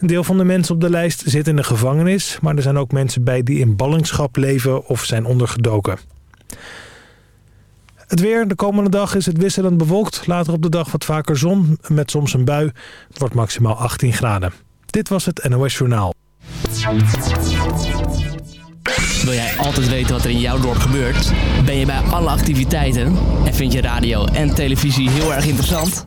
Een deel van de mensen op de lijst zit in de gevangenis, maar er zijn ook mensen bij die in ballingschap leven of zijn ondergedoken. Het weer, de komende dag is het wisselend bewolkt. Later op de dag wat vaker zon, met soms een bui. Het wordt maximaal 18 graden. Dit was het NOS Journaal. Wil jij altijd weten wat er in jouw dorp gebeurt? Ben je bij alle activiteiten? En vind je radio en televisie heel erg interessant?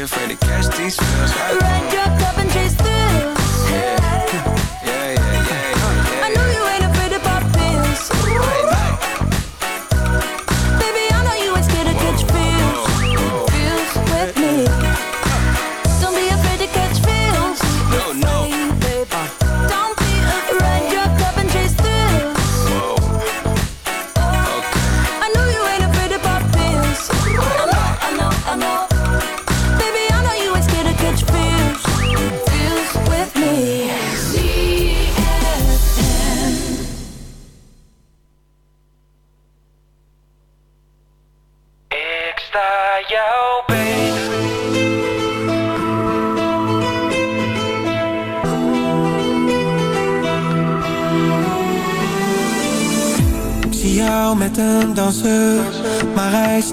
Afraid to catch these feels. Right? Ride your cup and chase thrills.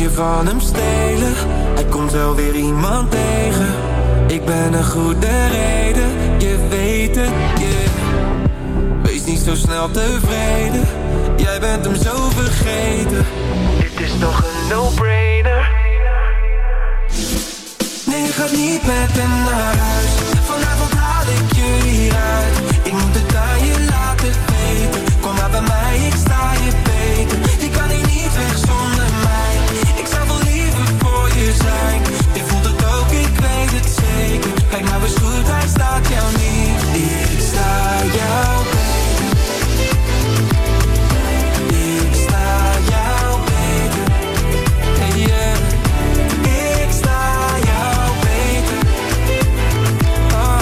je van hem stelen. Hij komt wel weer iemand tegen. Ik ben een goede reden, je weet het. Wees niet zo snel tevreden. Jij bent hem zo vergeten. Dit is toch een no-brainer? Nee, je gaat niet met hem naar huis. Vanavond haal ik je uit. Ik moet het aan je laten weten. Kijk nou eens goed, hij staat jou niet. Ik sta jou beter. Ik sta jou beter. Hey yeah. Ik sta jou beter. Oh.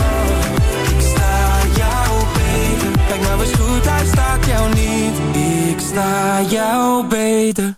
Ik sta jou beter. Kijk nou eens goed, hij staat jou niet. Ik sta jou beter.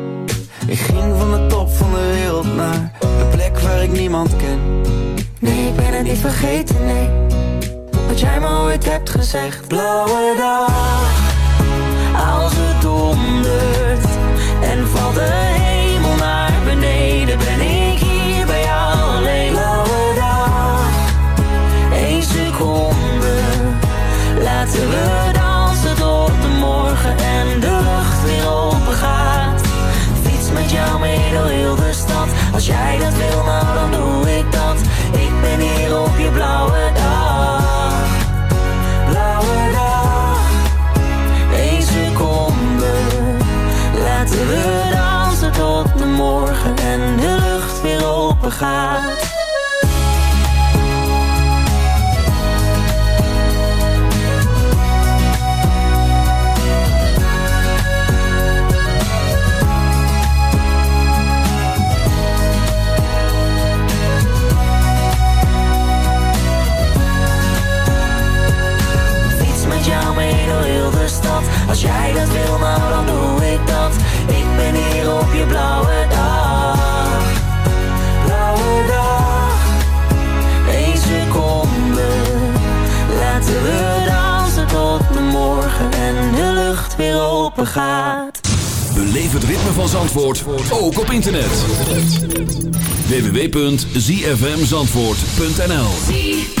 Ik ging van de top van de wereld naar de plek waar ik niemand ken. Nee, ik ben het niet vergeten, nee. Wat jij me ooit hebt gezegd. Blauwe dag, als het dondert en valt de als jij dat wil, nou www.zfmzandvoort.nl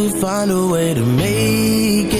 we find a way to make it.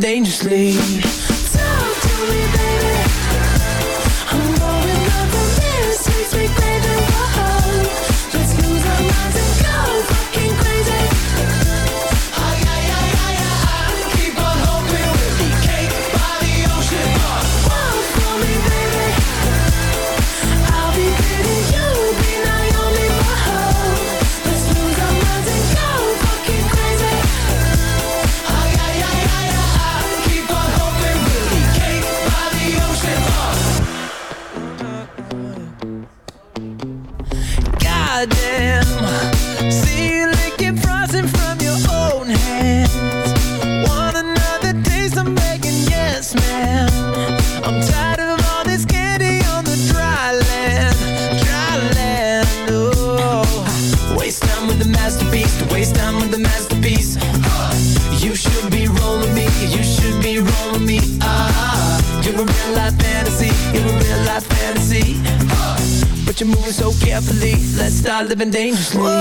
dangerously. been dangerous.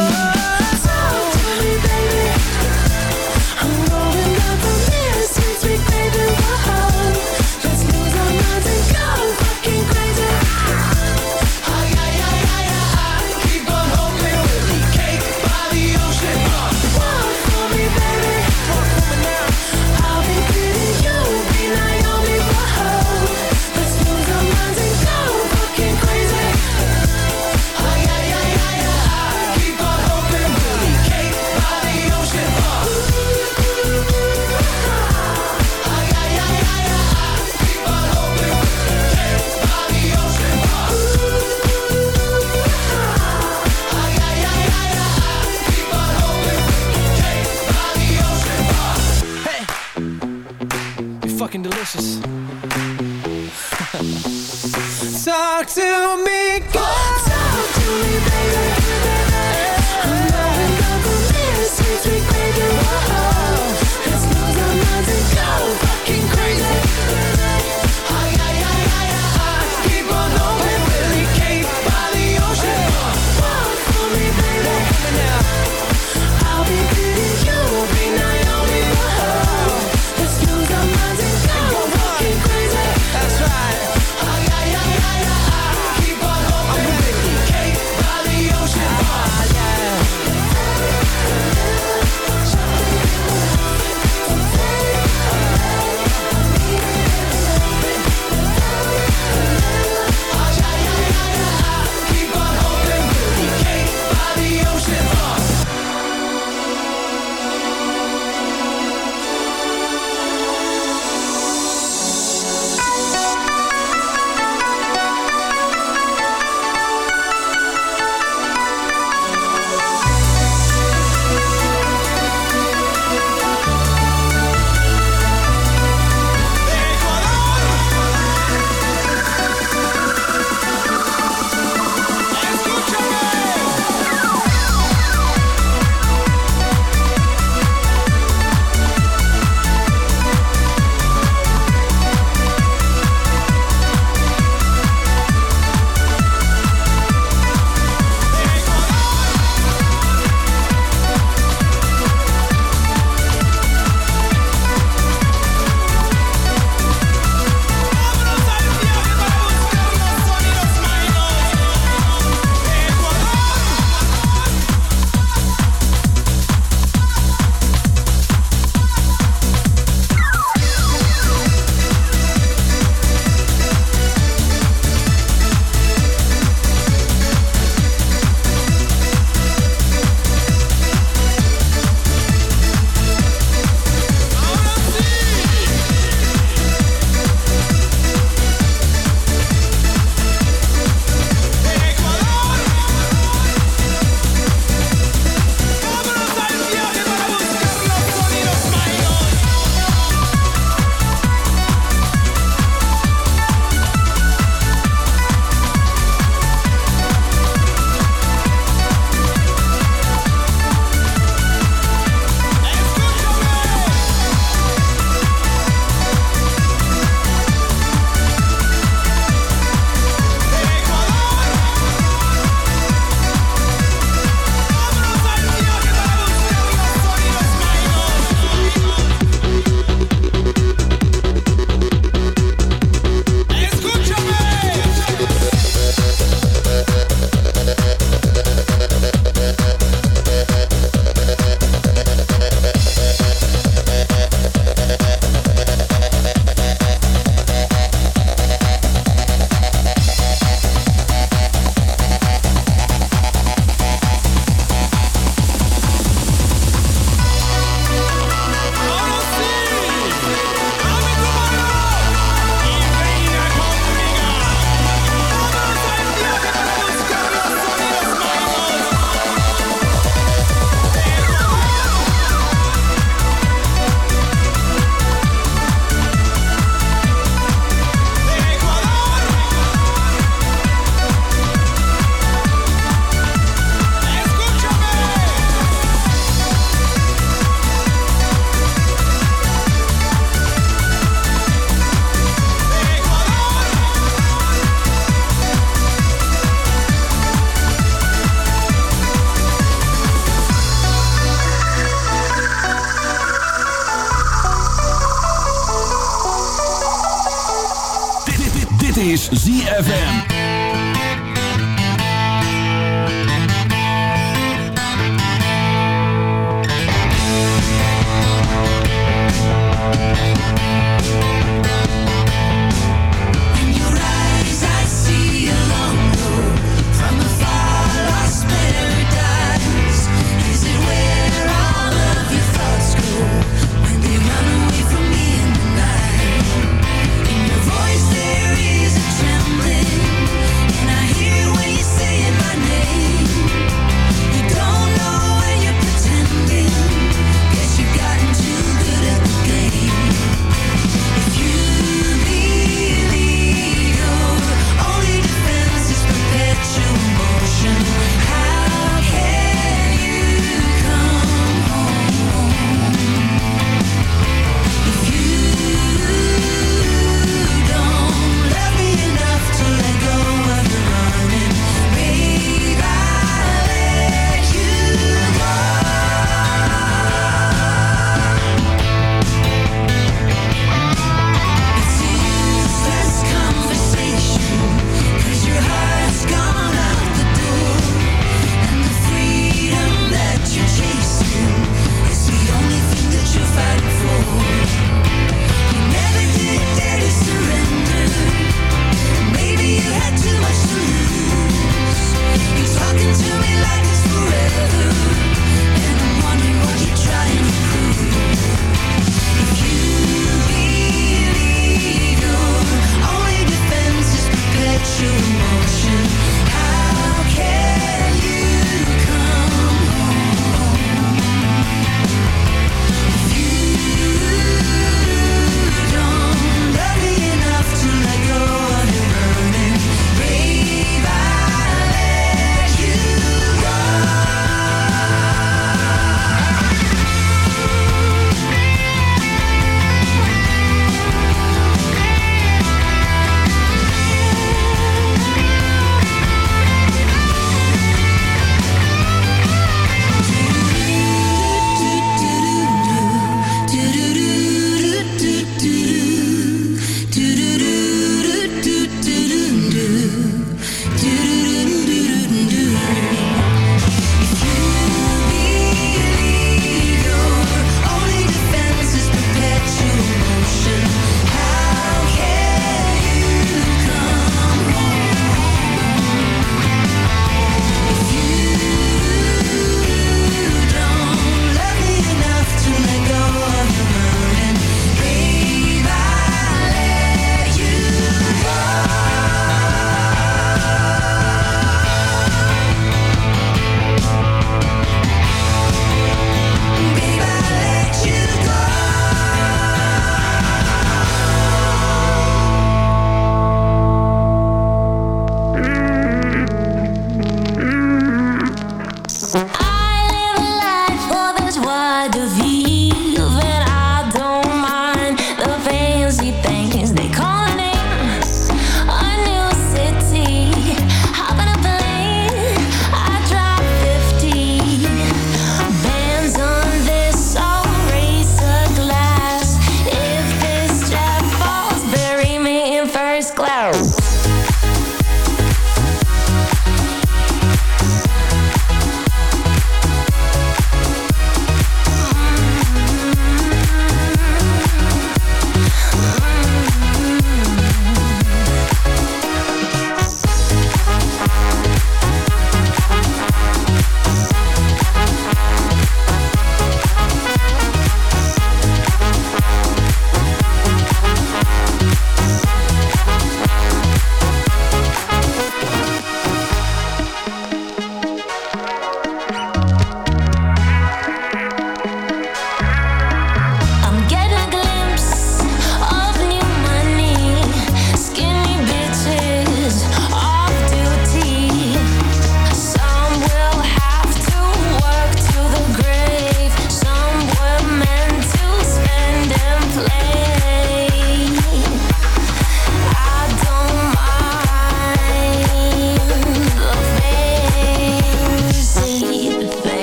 ZFM.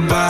goodbye.